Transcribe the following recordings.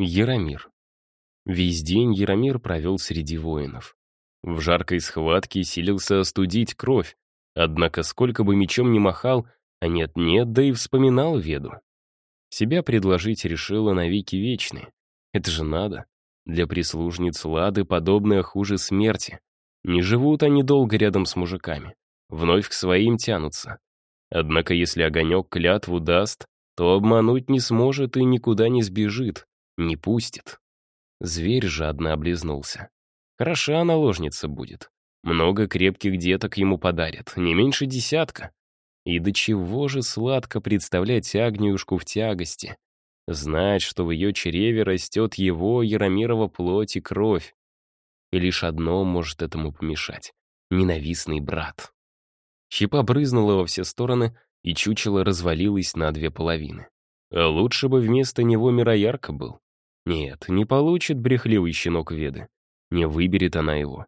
Яромир. Весь день Яромир провел среди воинов. В жаркой схватке силился остудить кровь, однако сколько бы мечом ни махал, а нет-нет, да и вспоминал Веду. Себя предложить решила навеки вечные. Это же надо. Для прислужниц Лады подобное хуже смерти. Не живут они долго рядом с мужиками. Вновь к своим тянутся. Однако если огонек клятву даст, то обмануть не сможет и никуда не сбежит, не пустит. Зверь жадно облизнулся. Хороша наложница будет. Много крепких деток ему подарят, не меньше десятка. И до чего же сладко представлять Агнюшку в тягости. Знать, что в ее чреве растет его, Яромирова плоть и кровь. И лишь одно может этому помешать — ненавистный брат. Щепа брызнула во все стороны, и чучело развалилось на две половины. А лучше бы вместо него Мироярка был. Нет, не получит брехливый щенок Веды. Не выберет она его.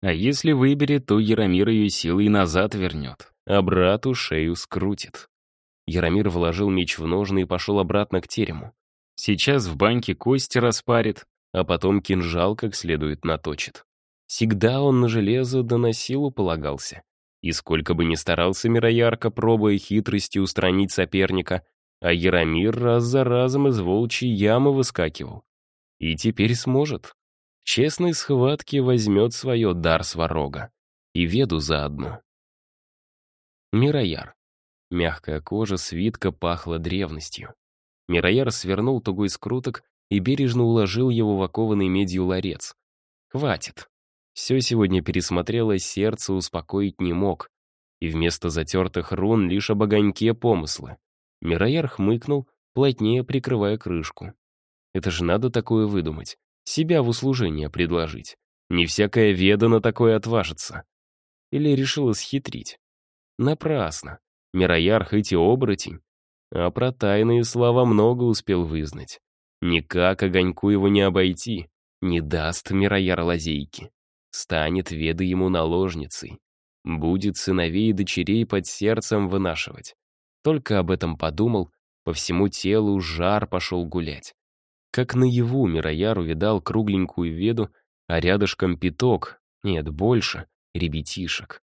А если выберет, то Яромир ее силой назад вернет, а брату шею скрутит. Яромир вложил меч в ножны и пошел обратно к терему. Сейчас в баньке кости распарит, а потом кинжал как следует наточит. Всегда он на железо да на силу полагался. И сколько бы ни старался Мироярко, пробуя хитрости устранить соперника, а Яромир раз за разом из волчьей ямы выскакивал. И теперь сможет. Честной схватки возьмет свое дар сварога. И веду заодно. Мирояр. Мягкая кожа свитка пахла древностью. Мирояр свернул тугой скруток и бережно уложил его в окованный медью ларец. Хватит. Все сегодня пересмотрелось, сердце успокоить не мог. И вместо затертых рун лишь об огоньке помыслы. Мирояр хмыкнул, плотнее прикрывая крышку. Это же надо такое выдумать. Себя в услужение предложить. Не всякая веда на такое отважится. Или решила схитрить. Напрасно. Мирояр хоть и оборотень, а про тайные слова много успел вызнать. Никак огоньку его не обойти, не даст Мирояр лазейки. Станет веда ему наложницей. Будет сыновей и дочерей под сердцем вынашивать. Только об этом подумал, по всему телу жар пошел гулять. Как наяву Мирояр увидал кругленькую веду, а рядышком пяток, нет, больше, ребятишек.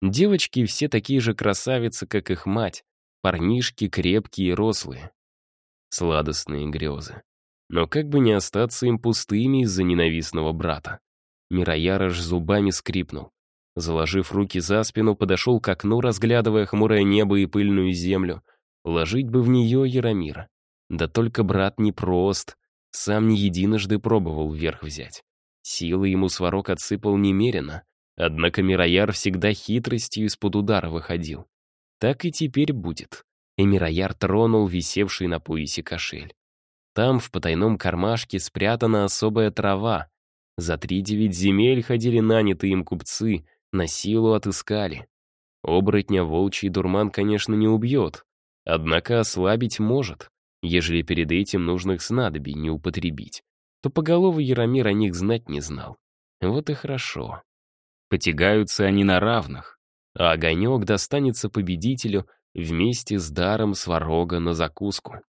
Девочки все такие же красавицы, как их мать, парнишки крепкие и рослые. Сладостные грезы. Но как бы не остаться им пустыми из-за ненавистного брата. Мирояр аж зубами скрипнул. Заложив руки за спину, подошел к окну, разглядывая хмурое небо и пыльную землю. Ложить бы в нее Яромира. Да только брат не прост. Сам не единожды пробовал вверх взять. Силы ему сварок отсыпал немерено. Однако Мирояр всегда хитростью из-под удара выходил. Так и теперь будет. И Мирояр тронул висевший на поясе кошель. Там, в потайном кармашке, спрятана особая трава. За три девять земель ходили нанятые им купцы, на силу отыскали. Оборотня волчий дурман, конечно, не убьет, однако ослабить может, ежели перед этим нужных снадобий не употребить. То поголовый Яромир о них знать не знал. Вот и хорошо. Потягаются они на равных, а огонек достанется победителю вместе с даром сварога на закуску.